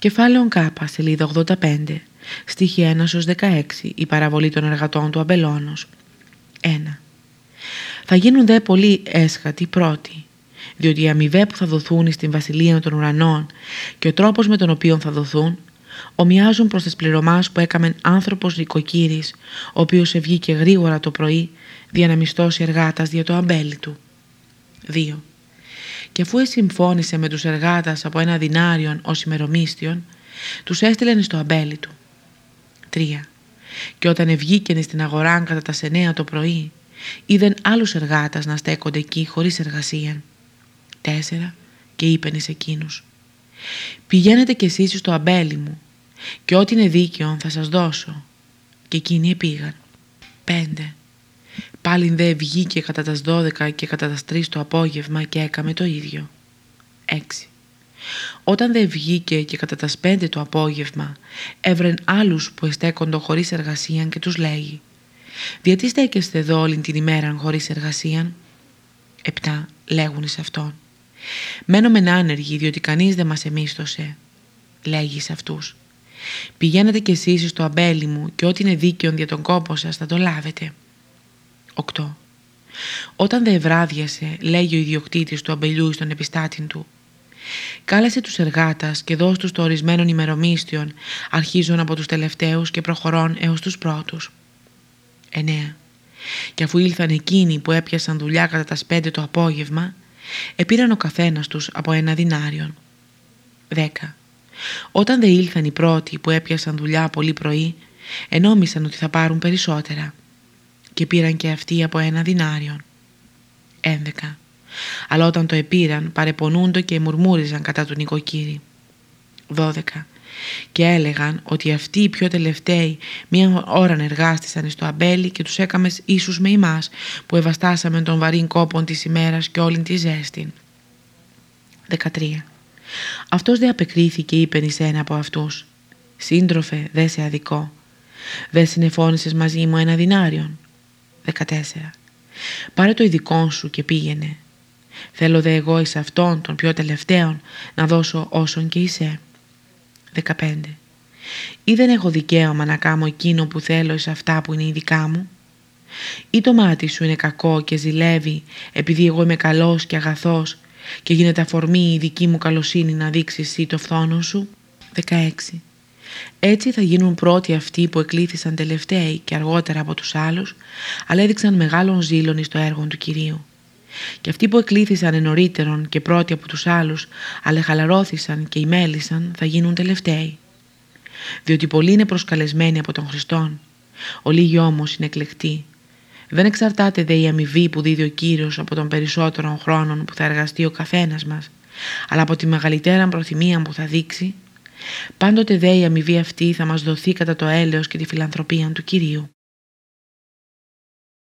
Κεφάλαιο Κ, σελίδα 85, στοιχεία 1 16, η παραβολή των εργατών του Αμπελώνος. 1. Θα γίνουν δε πολύ έσχατοι πρώτοι, διότι οι αμοιβέ που θα δοθούν στην βασιλεία των ουρανών και ο τρόπος με τον οποίο θα δοθούν, ομοιάζουν προς τις πληρωμάς που έκαμεν άνθρωπος νοικοκύρης, ο οποίος ευγήκε γρήγορα το πρωί, για να μισθώσει εργάτας δια το αμπέλι του. 2 και αφού συμφώνησε με τους εργάτες από ένα δινάριον ως ημερομίστιον, τους έστειλεν στο αμπέλι του. 3. Και όταν ευγήκαινε στην αγορά κατά τας σενέα το πρωί, είδεν άλλους εργάτες να στέκονται εκεί χωρίς εργασία. 4. Και είπεν εις εκείνους, «Πηγαίνετε κι εσείς στο αμπέλι μου και ό,τι είναι δίκαιο θα σας δώσω». Και εκείνοι επήγαν. 5. Πάλιν δε βγήκε κατά τας 12 και κατά τας 3 το απόγευμα και έκαμε το ίδιο. 6. Όταν δε βγήκε και κατά τας 5 το απόγευμα, έβρεν άλλους που εστέκοντο χωρίς εργασία και τους λέγει «Γιατί στέκεστε εδώ όλη την ημέρα χωρίς εργασία» Επτά λέγουν σε αυτόν «Μένουμε άνεργοι διότι κανείς δεν μας εμίστοσε» λέγει σε αυτούς «Πηγαίνετε κι εσείς στο αμπέλι μου και ό,τι είναι δίκαιο για τον κόπο σας θα το λάβετε» 8. Όταν δε ευράδιασε, λέγει ο ιδιοκτήτης του αμπελιού στον επιστάτη του, κάλεσε τους εργάτας και δώσ' τους το ορισμένων ημερομίστιων, αρχίζουν από τους τελευταίους και προχωρών έως τους πρώτους. 9. Και αφού ήλθαν εκείνοι που έπιασαν δουλειά κατά τας σπέντε το απόγευμα, επήραν ο καθένας τους από ένα δινάριον. 10. Όταν δε ήλθαν οι πρώτοι που έπιασαν δουλειά πολύ πρωί, ενόμισαν ότι θα πάρουν περισσότερα και πήραν και αυτοί από ένα δινάριον. 11. Αλλά όταν το επήραν παρεπονούντο και μουρμούριζαν κατά του νοικοκύρη. 12. Και έλεγαν ότι αυτοί οι πιο τελευταίοι μία ώρα εργάστησαν στο αμπέλι και τους έκαμες ίσους με εμάς που ευαστάσαμε τον βαρύν κόπον της ημέρας και όλη τη ζέστη. 13. Αυτός δε απεκρίθηκε είπε εις ένα από αυτούς «Σύντροφε, δε σε αδικό, δε συνεφώνησες μαζί μου ένα δινάριον». 14. Πάρε το ειδικό σου και πήγαινε. Θέλω δε εγώ εις αυτόν των πιο τελευταίων να δώσω όσον και είσαι. 15. Ή δεν έχω δικαίωμα να κάνω εκείνο που θέλω εις αυτά που είναι η δικά μου; Ή το μάτι σου είναι κακό και ζηλεύει επειδή εγώ είμαι καλός και αγαθός και γίνεται αφορμή η δική μου καλοσύνη να δείξεις εσύ το φθόνο σου; 16. Έτσι θα γίνουν πρώτοι αυτοί που εκλήθησαν τελευταίοι και αργότερα από τους άλλους, αλλά έδειξαν μεγάλον ζήλον στο έργο του Κυρίου. Και αυτοί που εκλήθησαν ενωρίτερον και πρώτοι από τους άλλους, αλλά χαλαρώθησαν και ημέλησαν, θα γίνουν τελευταίοι. Διότι πολλοί είναι προσκαλεσμένοι από τον Χριστόν, ο λίγοι όμως είναι εκλεκτοί. Δεν εξαρτάται δε η αμοιβή που δίδει ο Κύριος από των περισσότερων χρόνων που θα εργαστεί ο καθένας μας, αλλά από τη μεγαλύτερα προθυμία που θα δείξει Πάντοτε δε η αμοιβή αυτή θα μας δοθεί κατά το έλεος και τη φιλανθρωπία του Κυρίου.